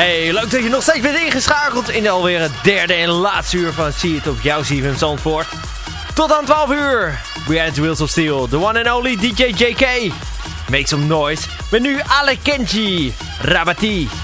Hey, leuk dat je nog steeds bent ingeschakeld in alweer het derde en laatste uur van See It op jouw CFM Zandvoort. Tot aan 12 uur. Behind the Wheels of Steel, the one and only DJ JK. Make some noise. Met nu Ale Kenji, Rabati.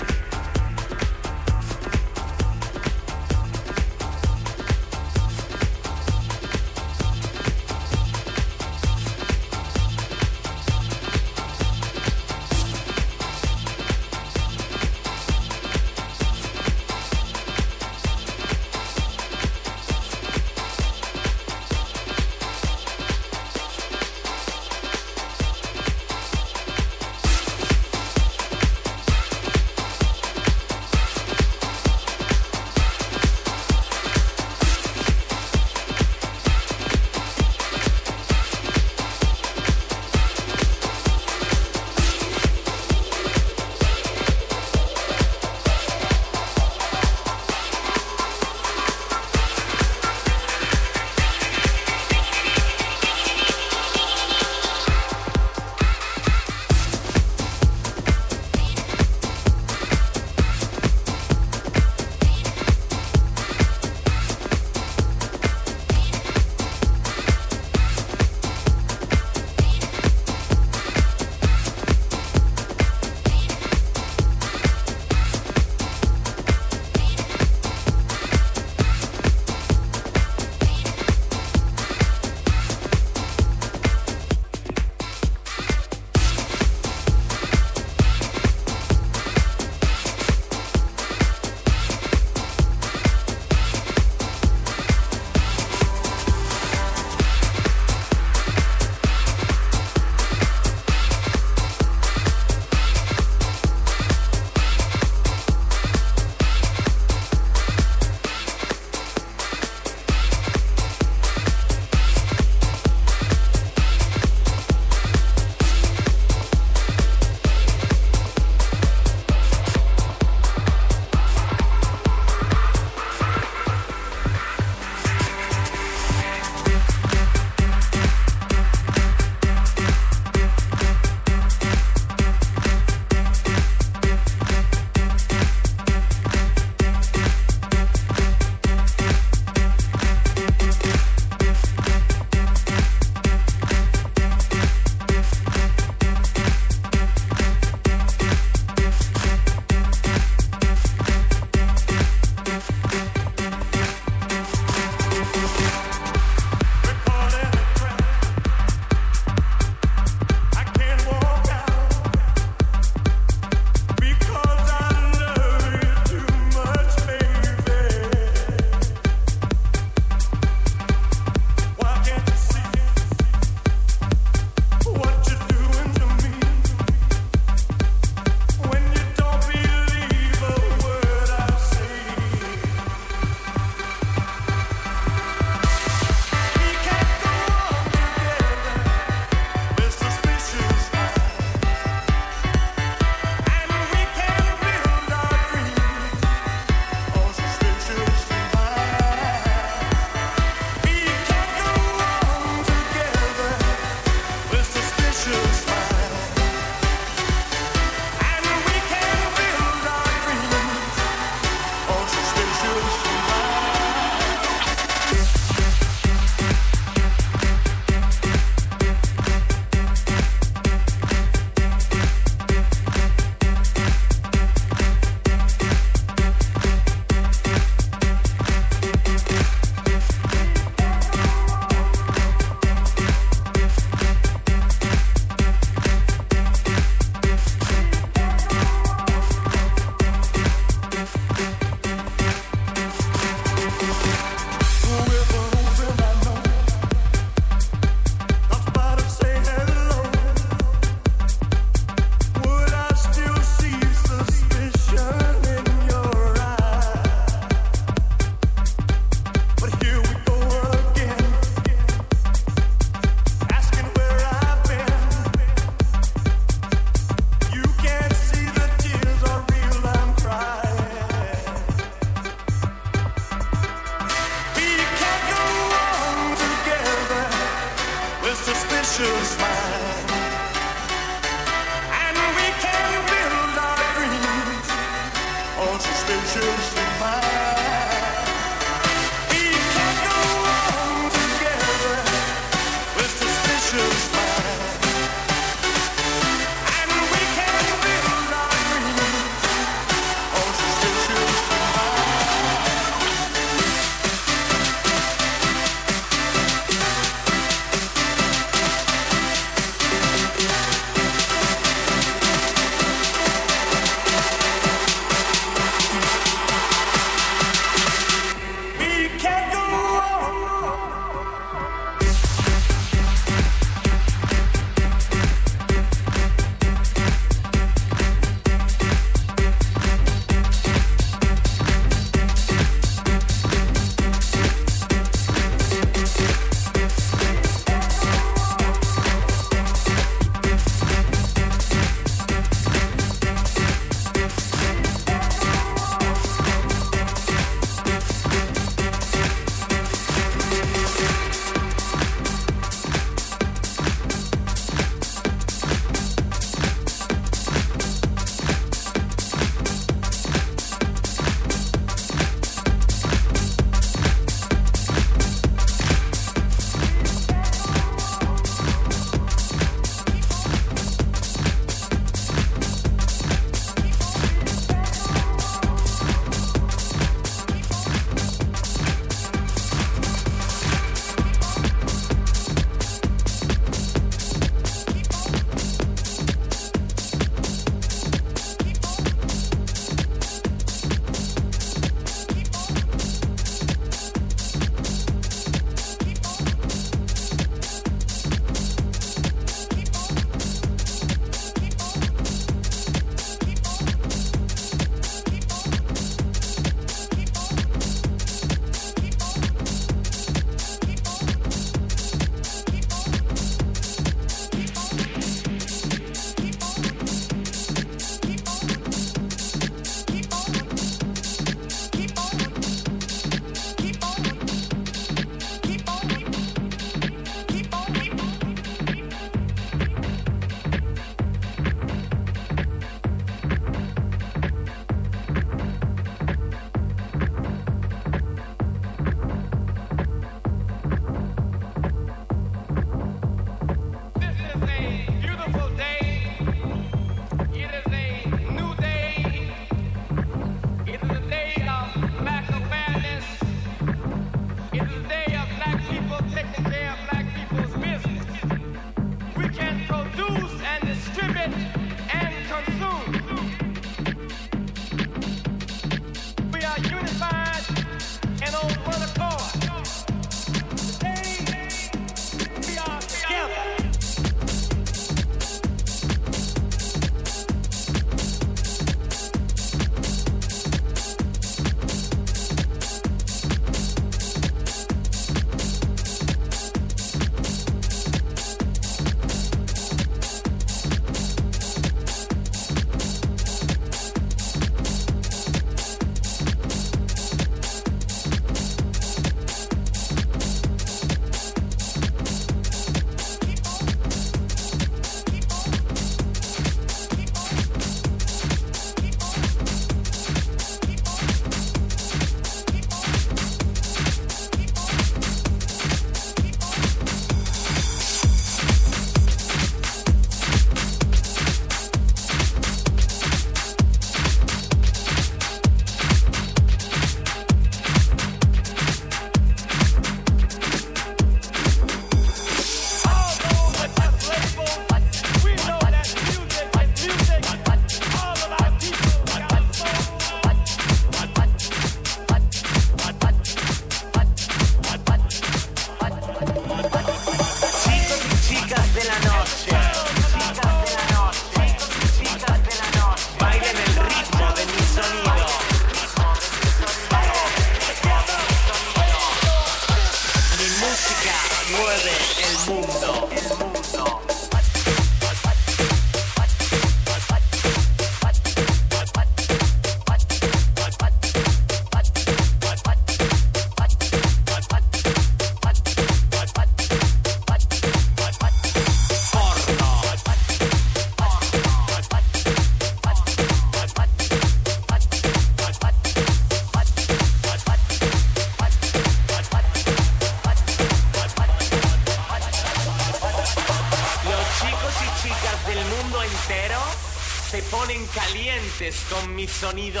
Sonido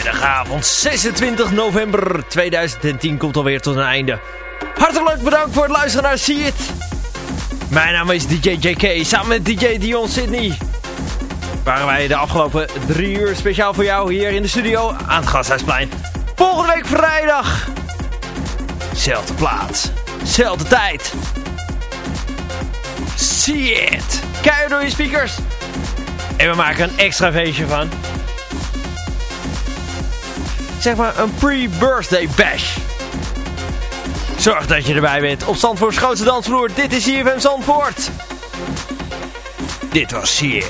Vrijdagavond 26 november 2010 komt alweer tot een einde. Hartelijk bedankt voor het luisteren naar See It. Mijn naam is DJ JK, samen met DJ Dion Sydney. Waren wij de afgelopen drie uur speciaal voor jou hier in de studio aan het Gasthuisplein. Volgende week vrijdag. Zelfde plaats, zelfde tijd. See It. Kijk door je speakers. En we maken een extra feestje van. Zeg maar een pre-birthday bash. Zorg dat je erbij bent op Zandvoorts grootste dansvloer. Dit is CFM Zandvoort. Dit was See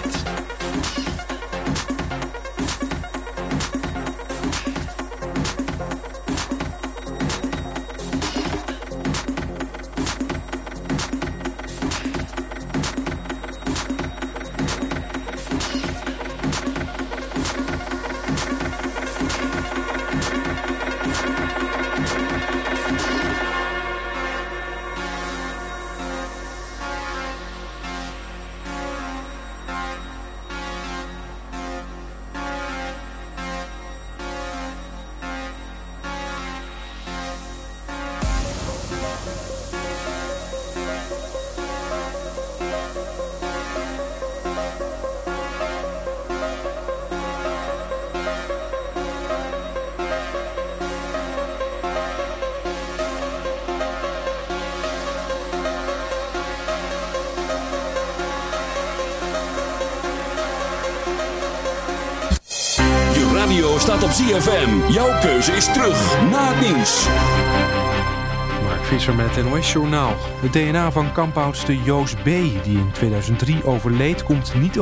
Is terug na het nieuws. Mark Visser met NOS Journaal. Het DNA van kampoudster Joos B., die in 2003 overleed, komt niet